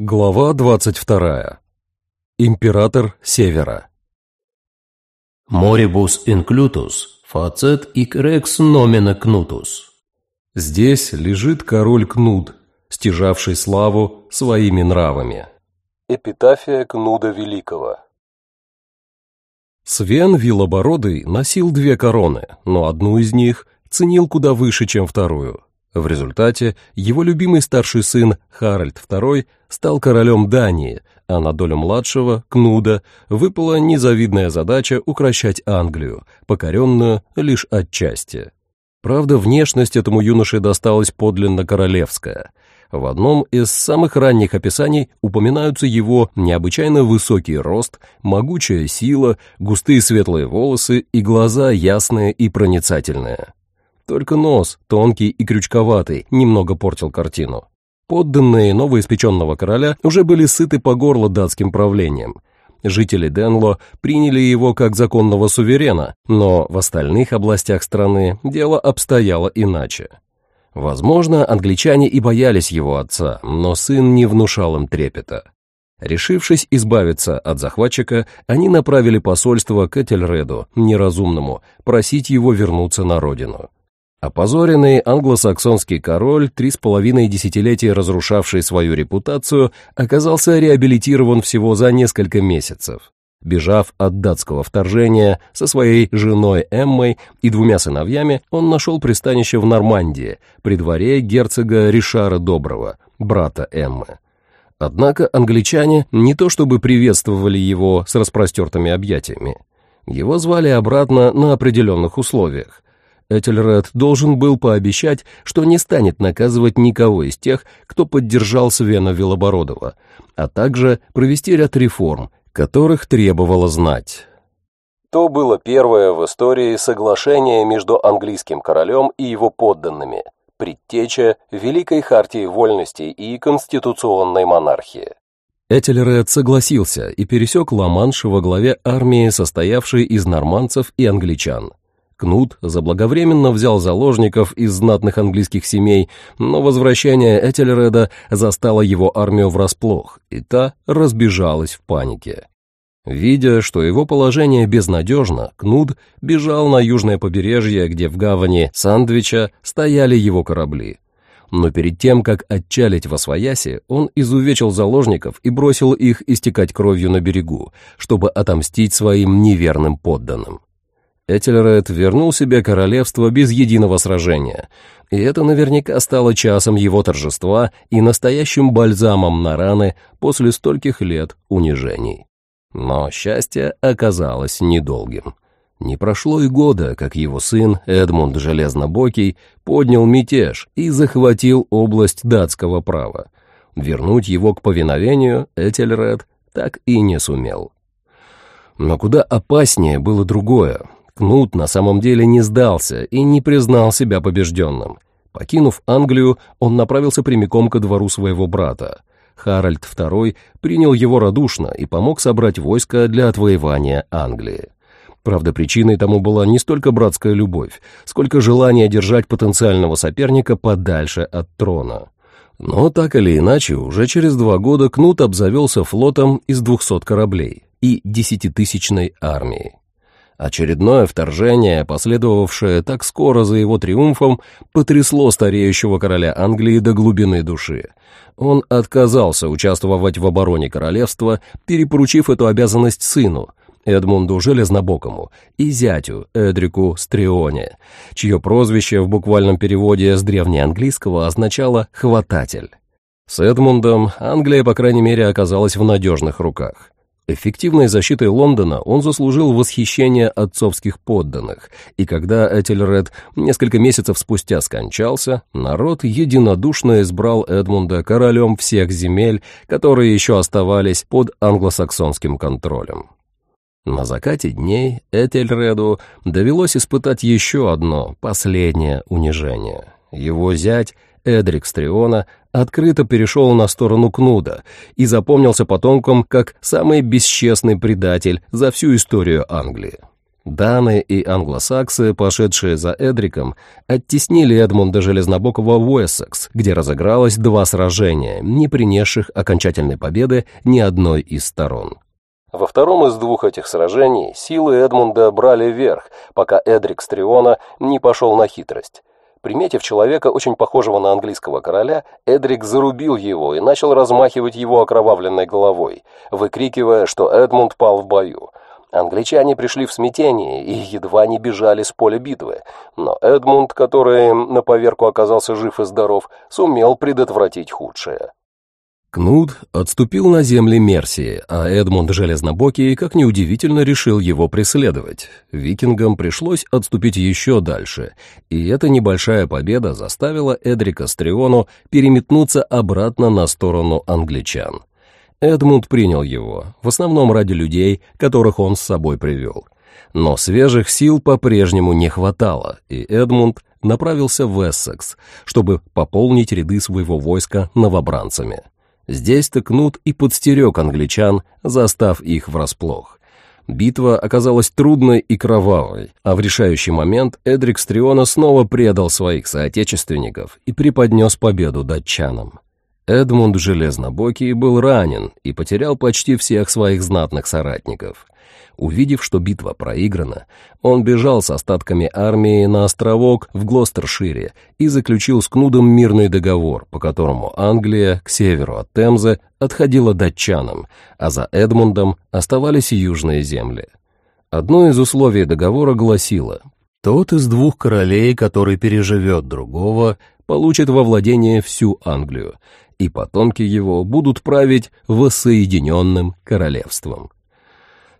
Глава 22. Император Севера. Морибус инклютус, фацет ик рекс номена кнутус. Здесь лежит король Кнуд, стяжавший славу своими нравами. Эпитафия Кнуда Великого. Свен Вилобородый носил две короны, но одну из них ценил куда выше, чем вторую – в результате его любимый старший сын Харальд II стал королем Дании, а на долю младшего, Кнуда, выпала незавидная задача укращать Англию, покоренную лишь отчасти. Правда, внешность этому юноше досталась подлинно королевская. В одном из самых ранних описаний упоминаются его необычайно высокий рост, могучая сила, густые светлые волосы и глаза ясные и проницательные. Только нос, тонкий и крючковатый, немного портил картину. Подданные новоиспеченного короля уже были сыты по горло датским правлением. Жители Денло приняли его как законного суверена, но в остальных областях страны дело обстояло иначе. Возможно, англичане и боялись его отца, но сын не внушал им трепета. Решившись избавиться от захватчика, они направили посольство к Этельреду, неразумному, просить его вернуться на родину. Опозоренный англосаксонский король, три с половиной десятилетия разрушавший свою репутацию, оказался реабилитирован всего за несколько месяцев. Бежав от датского вторжения со своей женой Эммой и двумя сыновьями, он нашел пристанище в Нормандии, при дворе герцога Ришара Доброго, брата Эммы. Однако англичане не то чтобы приветствовали его с распростертыми объятиями. Его звали обратно на определенных условиях, Этельред должен был пообещать, что не станет наказывать никого из тех, кто поддержал Свена Велобородова, а также провести ряд реформ, которых требовало знать. То было первое в истории соглашение между английским королем и его подданными, предтеча Великой Хартии Вольностей и Конституционной монархии. Этельред согласился и пересек Ла-Манш во главе армии, состоявшей из нормандцев и англичан. Кнут заблаговременно взял заложников из знатных английских семей, но возвращение Этельреда застало его армию врасплох, и та разбежалась в панике. Видя, что его положение безнадежно, Кнут бежал на южное побережье, где в гавани Сандвича стояли его корабли. Но перед тем, как отчалить во свояси, он изувечил заложников и бросил их истекать кровью на берегу, чтобы отомстить своим неверным подданным. Этельред вернул себе королевство без единого сражения, и это наверняка стало часом его торжества и настоящим бальзамом на раны после стольких лет унижений. Но счастье оказалось недолгим. Не прошло и года, как его сын Эдмунд Железнобокий поднял мятеж и захватил область датского права. Вернуть его к повиновению Этельред так и не сумел. Но куда опаснее было другое. Кнут на самом деле не сдался и не признал себя побежденным. Покинув Англию, он направился прямиком ко двору своего брата. Харальд II принял его радушно и помог собрать войско для отвоевания Англии. Правда, причиной тому была не столько братская любовь, сколько желание держать потенциального соперника подальше от трона. Но так или иначе, уже через два года Кнут обзавелся флотом из 200 кораблей и десятитысячной армией. Очередное вторжение, последовавшее так скоро за его триумфом, потрясло стареющего короля Англии до глубины души. Он отказался участвовать в обороне королевства, перепоручив эту обязанность сыну, Эдмунду Железнобокому, и зятю Эдрику Стрионе, чье прозвище в буквальном переводе с древнеанглийского означало «хвататель». С Эдмундом Англия, по крайней мере, оказалась в надежных руках. Эффективной защитой Лондона он заслужил восхищение отцовских подданных, и когда Этельред несколько месяцев спустя скончался, народ единодушно избрал Эдмунда королем всех земель, которые еще оставались под англосаксонским контролем. На закате дней Этельреду довелось испытать еще одно, последнее унижение. Его зять Эдрик Стриона открыто перешел на сторону Кнуда и запомнился потомкам как самый бесчестный предатель за всю историю Англии. Даны и англосаксы, пошедшие за Эдриком, оттеснили Эдмунда Железнобокова в Уэссекс, где разыгралось два сражения, не принесших окончательной победы ни одной из сторон. Во втором из двух этих сражений силы Эдмунда брали верх, пока Эдрик Стриона не пошел на хитрость. Приметив человека, очень похожего на английского короля, Эдрик зарубил его и начал размахивать его окровавленной головой, выкрикивая, что Эдмунд пал в бою. Англичане пришли в смятение и едва не бежали с поля битвы, но Эдмунд, который на поверку оказался жив и здоров, сумел предотвратить худшее. Кнут отступил на земли Мерсии, а Эдмунд Железнобокий, как неудивительно, решил его преследовать. Викингам пришлось отступить еще дальше, и эта небольшая победа заставила Эдрика Стриону переметнуться обратно на сторону англичан. Эдмунд принял его, в основном ради людей, которых он с собой привел. Но свежих сил по-прежнему не хватало, и Эдмунд направился в Эссекс, чтобы пополнить ряды своего войска новобранцами. Здесь-то Кнут и подстерег англичан, застав их врасплох. Битва оказалась трудной и кровавой, а в решающий момент Эдрик Стриона снова предал своих соотечественников и преподнес победу датчанам. Эдмунд Железнобокий был ранен и потерял почти всех своих знатных соратников. Увидев, что битва проиграна, он бежал с остатками армии на островок в Глостершире и заключил с Кнудом мирный договор, по которому Англия к северу от Темзы отходила датчанам, а за Эдмундом оставались южные земли. Одно из условий договора гласило «Тот из двух королей, который переживет другого, получит во владение всю Англию, и потомки его будут править воссоединенным королевством».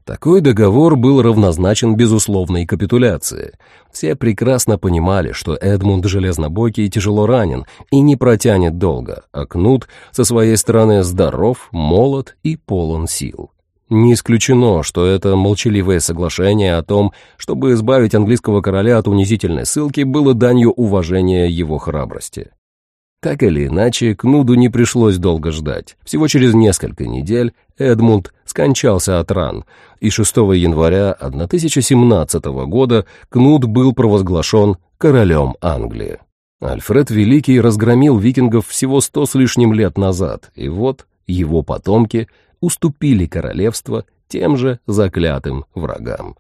Такой договор был равнозначен безусловной капитуляции. Все прекрасно понимали, что Эдмунд Железнобокий тяжело ранен и не протянет долго, а Кнут со своей стороны здоров, молод и полон сил. Не исключено, что это молчаливое соглашение о том, чтобы избавить английского короля от унизительной ссылки, было данью уважения его храбрости. Так или иначе, Кнуду не пришлось долго ждать. Всего через несколько недель Эдмунд скончался от ран, и 6 января 1017 года Кнуд был провозглашен королем Англии. Альфред Великий разгромил викингов всего сто с лишним лет назад, и вот его потомки уступили королевство тем же заклятым врагам.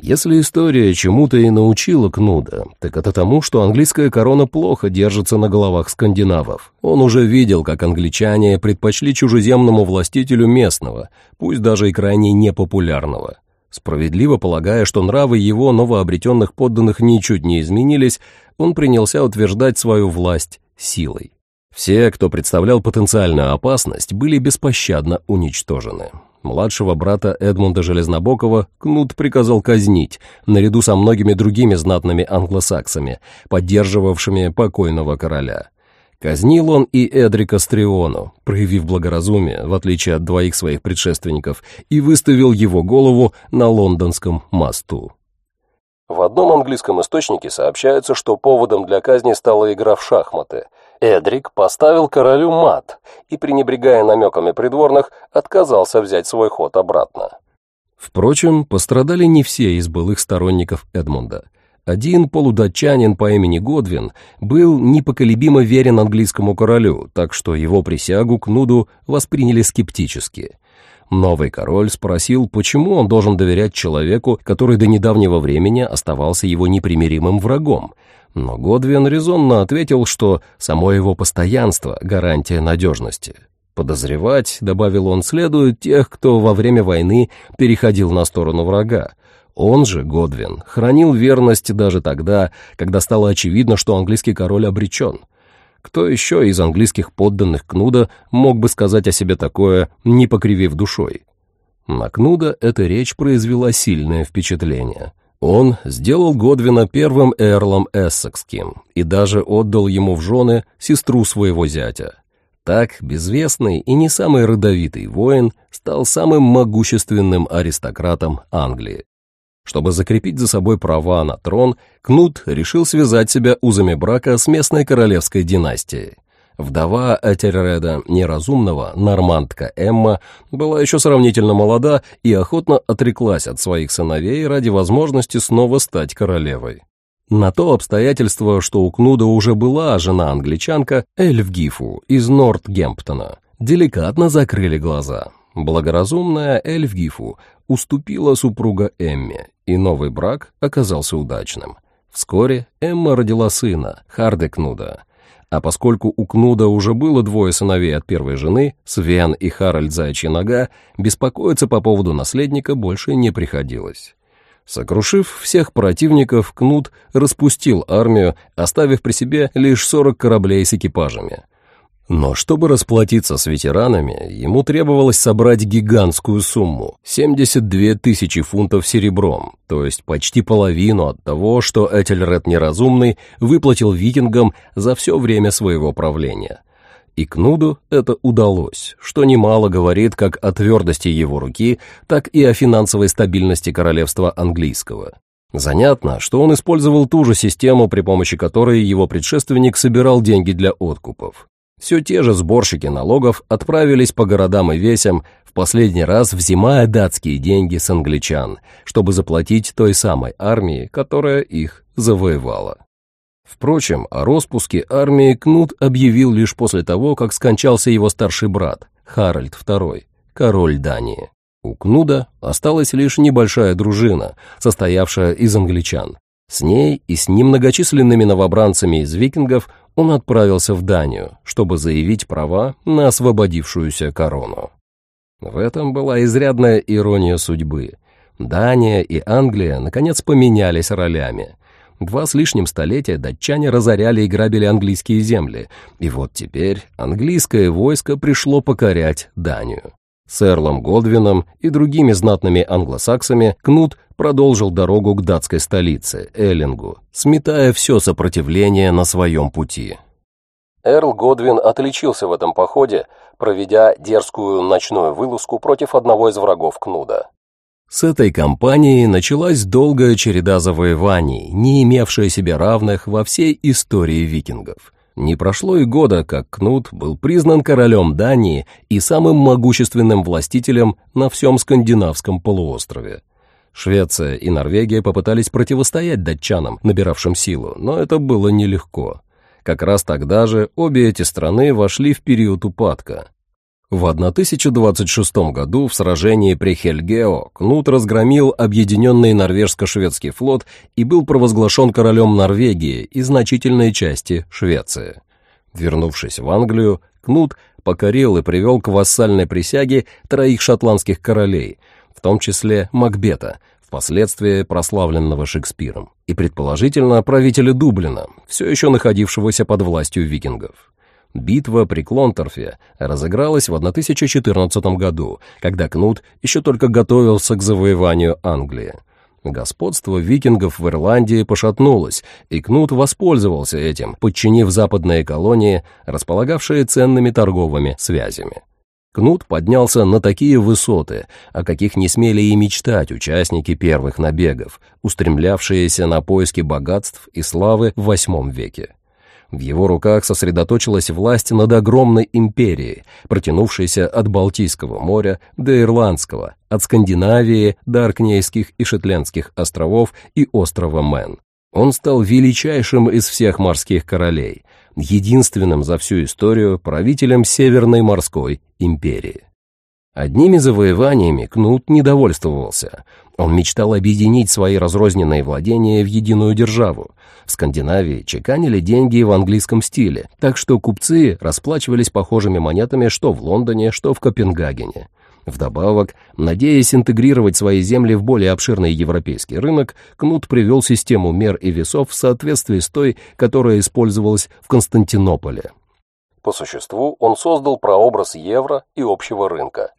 Если история чему-то и научила Кнуда, так это тому, что английская корона плохо держится на головах скандинавов. Он уже видел, как англичане предпочли чужеземному властителю местного, пусть даже и крайне непопулярного. Справедливо полагая, что нравы его новообретенных подданных ничуть не изменились, он принялся утверждать свою власть силой. Все, кто представлял потенциальную опасность, были беспощадно уничтожены. Младшего брата Эдмунда Железнобокова Кнут приказал казнить, наряду со многими другими знатными англосаксами, поддерживавшими покойного короля. Казнил он и Эдрика Стриону, проявив благоразумие, в отличие от двоих своих предшественников, и выставил его голову на лондонском мосту. В одном английском источнике сообщается, что поводом для казни стала игра в шахматы – Эдрик поставил королю мат и, пренебрегая намеками придворных, отказался взять свой ход обратно. Впрочем, пострадали не все из былых сторонников Эдмунда. Один полудатчанин по имени Годвин был непоколебимо верен английскому королю, так что его присягу Кнуду восприняли скептически. Новый король спросил, почему он должен доверять человеку, который до недавнего времени оставался его непримиримым врагом, но Годвин резонно ответил, что само его постоянство – гарантия надежности. Подозревать, добавил он, следует тех, кто во время войны переходил на сторону врага. Он же, Годвин, хранил верность даже тогда, когда стало очевидно, что английский король обречен. Кто еще из английских подданных Кнуда мог бы сказать о себе такое, не покривив душой? На Кнуда эта речь произвела сильное впечатление. Он сделал Годвина первым эрлом Эссекским и даже отдал ему в жены сестру своего зятя. Так безвестный и не самый родовитый воин стал самым могущественным аристократом Англии. Чтобы закрепить за собой права на трон, Кнут решил связать себя узами брака с местной королевской династией. Вдова Этельреда Неразумного, нормандка Эмма, была еще сравнительно молода и охотно отреклась от своих сыновей ради возможности снова стать королевой. На то обстоятельство, что у Кнуда уже была жена-англичанка Эльфгифу из Нортгемптона, деликатно закрыли глаза. Благоразумная Эльфгифу уступила супруга Эмме, и новый брак оказался удачным. Вскоре Эмма родила сына, Харде Кнуда, а поскольку у Кнуда уже было двое сыновей от первой жены, Свен и Харальд Заячья Нога, беспокоиться по поводу наследника больше не приходилось. Сокрушив всех противников, Кнут распустил армию, оставив при себе лишь 40 кораблей с экипажами. Но чтобы расплатиться с ветеранами, ему требовалось собрать гигантскую сумму – 72 тысячи фунтов серебром, то есть почти половину от того, что Этельред Неразумный выплатил викингам за все время своего правления. И Кнуду это удалось, что немало говорит как о твердости его руки, так и о финансовой стабильности королевства английского. Занятно, что он использовал ту же систему, при помощи которой его предшественник собирал деньги для откупов. Все те же сборщики налогов отправились по городам и весям, в последний раз взимая датские деньги с англичан, чтобы заплатить той самой армии, которая их завоевала. Впрочем, о распуске армии Кнут объявил лишь после того, как скончался его старший брат, Харальд II, король Дании. У Кнуда осталась лишь небольшая дружина, состоявшая из англичан. С ней и с немногочисленными новобранцами из викингов он отправился в Данию, чтобы заявить права на освободившуюся корону. В этом была изрядная ирония судьбы. Дания и Англия наконец поменялись ролями. Два с лишним столетия датчане разоряли и грабили английские земли, и вот теперь английское войско пришло покорять Данию. С Эрлом Годвином и другими знатными англосаксами Кнут продолжил дорогу к датской столице, Эллингу, сметая все сопротивление на своем пути. Эрл Годвин отличился в этом походе, проведя дерзкую ночную вылазку против одного из врагов Кнуда. С этой кампании началась долгая череда завоеваний, не имевшая себе равных во всей истории викингов – не прошло и года, как Кнут был признан королем Дании и самым могущественным властителем на всем скандинавском полуострове. Швеция и Норвегия попытались противостоять датчанам, набиравшим силу, но это было нелегко. Как раз тогда же обе эти страны вошли в период упадка. В 1026 году в сражении при Хельгео Кнут разгромил объединенный норвежско-шведский флот и был провозглашен королем Норвегии и значительной части Швеции. Вернувшись в Англию, Кнут покорил и привел к вассальной присяге троих шотландских королей, в том числе Макбета, впоследствии прославленного Шекспиром, и предположительно правителя Дублина, все еще находившегося под властью викингов. Битва при Клонторфе разыгралась в 1014 году, когда Кнут еще только готовился к завоеванию Англии. Господство викингов в Ирландии пошатнулось, и Кнут воспользовался этим, подчинив западные колонии, располагавшие ценными торговыми связями. Кнут поднялся на такие высоты, о каких не смели и мечтать участники первых набегов, устремлявшиеся на поиски богатств и славы в VIII веке. В его руках сосредоточилась власть над огромной империей, протянувшейся от Балтийского моря до Ирландского, от Скандинавии до Аркнейских и Шетландских островов и острова Мэн. Он стал величайшим из всех морских королей, единственным за всю историю правителем Северной морской империи. Одними завоеваниями Кнут не довольствовался. Он мечтал объединить свои разрозненные владения в единую державу. В Скандинавии чеканили деньги в английском стиле, так что купцы расплачивались похожими монетами что в Лондоне, что в Копенгагене. Вдобавок, надеясь интегрировать свои земли в более обширный европейский рынок, Кнут привел систему мер и весов в соответствии с той, которая использовалась в Константинополе. По существу он создал прообраз евро и общего рынка.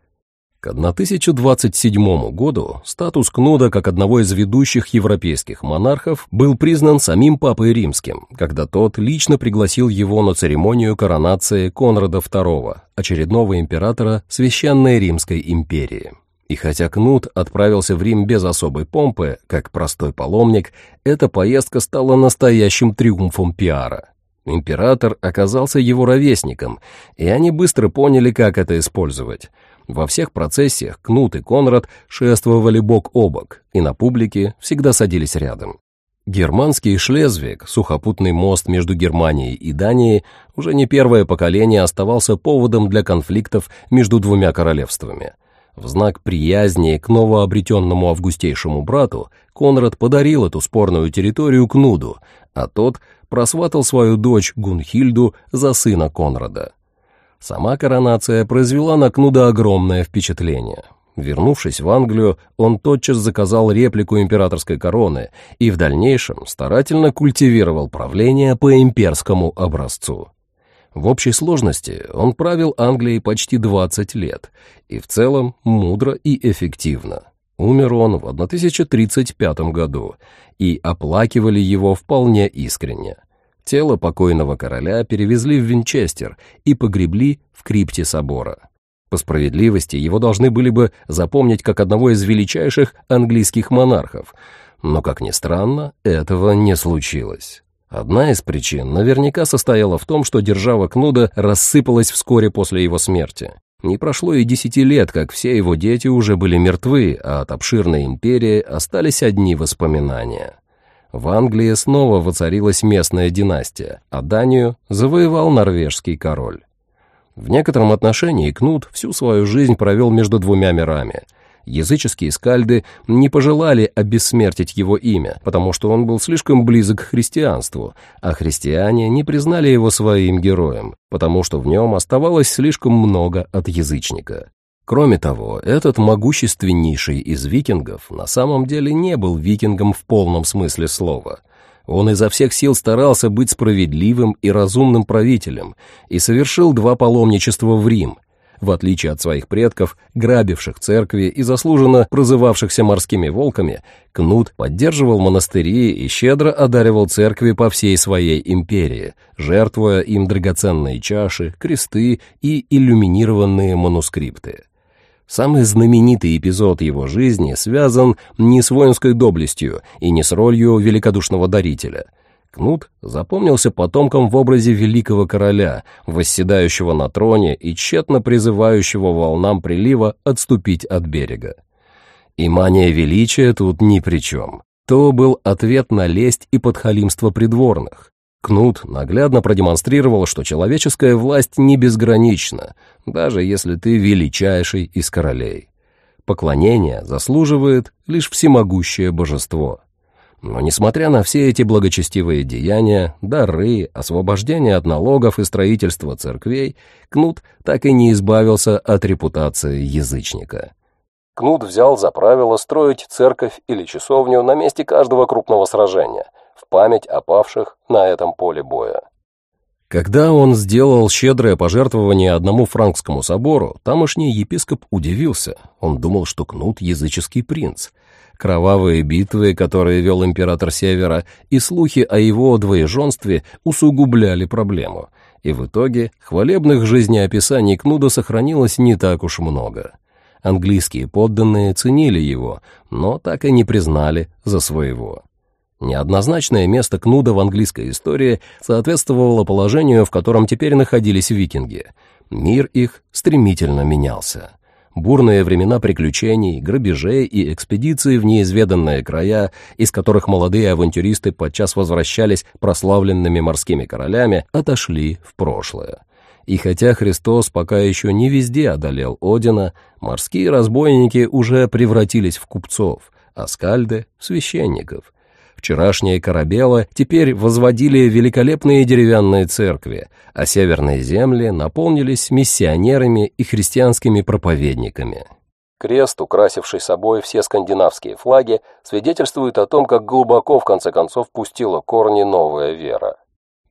К 1027 году статус Кнуда как одного из ведущих европейских монархов был признан самим Папой Римским, когда тот лично пригласил его на церемонию коронации Конрада II, очередного императора Священной Римской империи. И хотя Кнут отправился в Рим без особой помпы, как простой паломник, эта поездка стала настоящим триумфом пиара. Император оказался его ровесником, и они быстро поняли, как это использовать. Во всех процессиях Кнут и Конрад шествовали бок о бок, и на публике всегда садились рядом. Германский Шлезвиг, сухопутный мост между Германией и Данией, уже не первое поколение оставался поводом для конфликтов между двумя королевствами. В знак приязни к новообретенному августейшему брату Конрад подарил эту спорную территорию Кнуду, а тот просватал свою дочь Гунхильду за сына Конрада. Сама коронация произвела на Кнуда огромное впечатление. Вернувшись в Англию, он тотчас заказал реплику императорской короны и в дальнейшем старательно культивировал правление по имперскому образцу. В общей сложности он правил Англией почти 20 лет, и в целом мудро и эффективно. Умер он в 1035 году, и оплакивали его вполне искренне. Тело покойного короля перевезли в Винчестер и погребли в крипте собора. По справедливости его должны были бы запомнить как одного из величайших английских монархов, но, как ни странно, этого не случилось. Одна из причин наверняка состояла в том, что держава Кнуда рассыпалась вскоре после его смерти. Не прошло и десяти лет, как все его дети уже были мертвы, а от обширной империи остались одни воспоминания. В Англии снова воцарилась местная династия, а Данию завоевал норвежский король. В некотором отношении Кнут всю свою жизнь провел между двумя мирами. Языческие скальды не пожелали обессмертить его имя, потому что он был слишком близок к христианству, а христиане не признали его своим героем, потому что в нем оставалось слишком много от язычника. Кроме того, этот могущественнейший из викингов на самом деле не был викингом в полном смысле слова – он изо всех сил старался быть справедливым и разумным правителем и совершил два паломничества в Рим, в отличие от своих предков, грабивших церкви и заслуженно прозывавшихся морскими волками, Кнут поддерживал монастыри и щедро одаривал церкви по всей своей империи, жертвуя им драгоценные чаши, кресты и иллюминированные манускрипты. Самый знаменитый эпизод его жизни связан не с воинской доблестью и не с ролью великодушного дарителя. Кнут запомнился потомком в образе великого короля, восседающего на троне и тщетно призывающего волнам прилива отступить от берега. И мания величия тут ни при чем. То был ответ на лесть и подхалимство придворных. Кнут наглядно продемонстрировал, что человеческая власть не безгранична, даже если ты величайший из королей. Поклонение заслуживает лишь всемогущее божество. Но несмотря на все эти благочестивые деяния, дары, освобождение от налогов и строительство церквей, Кнут так и не избавился от репутации язычника. Кнут взял за правило строить церковь или часовню на месте каждого крупного сражения – память о павших на этом поле боя. Когда он сделал щедрое пожертвование одному франкскому собору, тамошний епископ удивился. Он думал, что Кнут — языческий принц. Кровавые битвы, которые вел император Севера, и слухи о его двоеженстве усугубляли проблему. И в итоге хвалебных жизнеописаний Кнуда сохранилось не так уж много. Английские подданные ценили его, но так и не признали за своего. Неоднозначное место Кнуда в английской истории соответствовало положению, в котором теперь находились викинги. Мир их стремительно менялся. Бурные времена приключений, грабежей и экспедиций в неизведанные края, из которых молодые авантюристы подчас возвращались прославленными морскими королями, отошли в прошлое. И хотя Христос пока еще не везде одолел Одина, морские разбойники уже превратились в купцов, а скальды — в священников — Вчерашние корабелы теперь возводили великолепные деревянные церкви, а северные земли наполнились миссионерами и христианскими проповедниками. Крест, украсивший собой все скандинавские флаги, свидетельствует о том, как глубоко в конце концов пустила корни новая вера.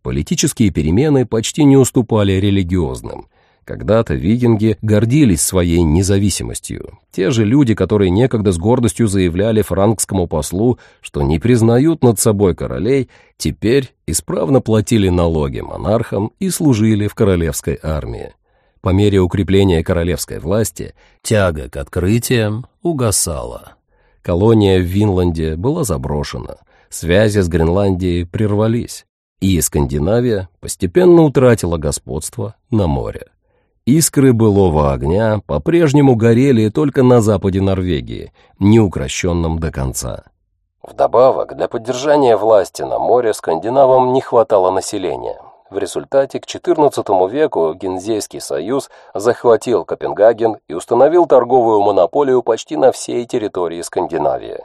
Политические перемены почти не уступали религиозным – когда-то викинги гордились своей независимостью. Те же люди, которые некогда с гордостью заявляли франкскому послу, что не признают над собой королей, теперь исправно платили налоги монархам и служили в королевской армии. По мере укрепления королевской власти тяга к открытиям угасала. Колония в Винланде была заброшена, связи с Гренландией прервались. И Скандинавия постепенно утратила господство на море. Искры былого огня по-прежнему горели только на западе Норвегии, не укращенном до конца. Вдобавок, для поддержания власти на море скандинавам не хватало населения. В результате к XIV веку Гензейский союз захватил Копенгаген и установил торговую монополию почти на всей территории Скандинавии.